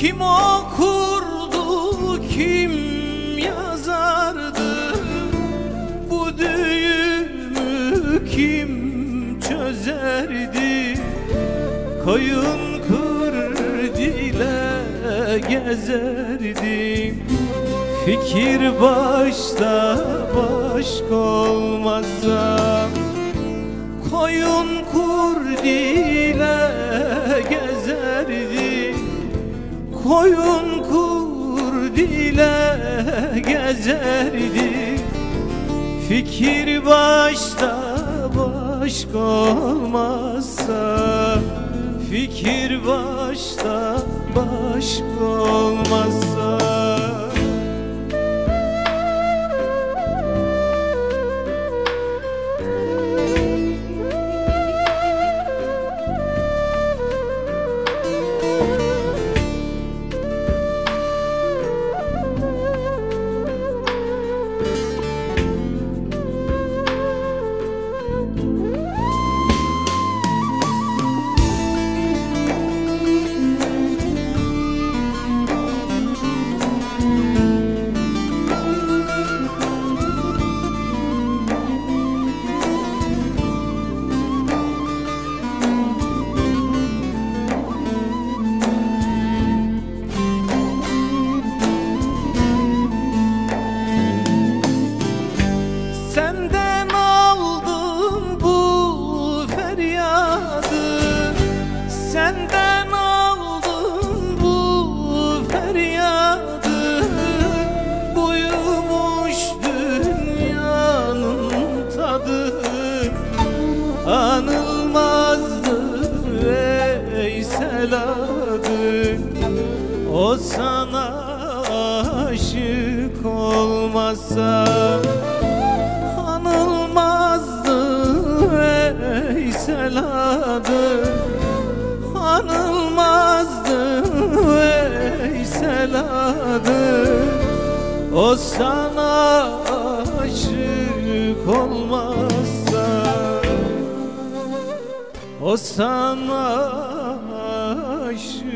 Kim okurdu kim yazardı? Bu düğümü kim çözerdi? Koyun kırdile gezerdim Fikir başta başka olmazsa Koyun kurdi Koyun kurdile gezerdim Fikir başta başka olmazsa Fikir başta başka olmazsa Adı O sana aşık olmasa Anılmazdı Veysel adı Anılmazdı Veysel adı O sana aşık olmazsa O sana aşık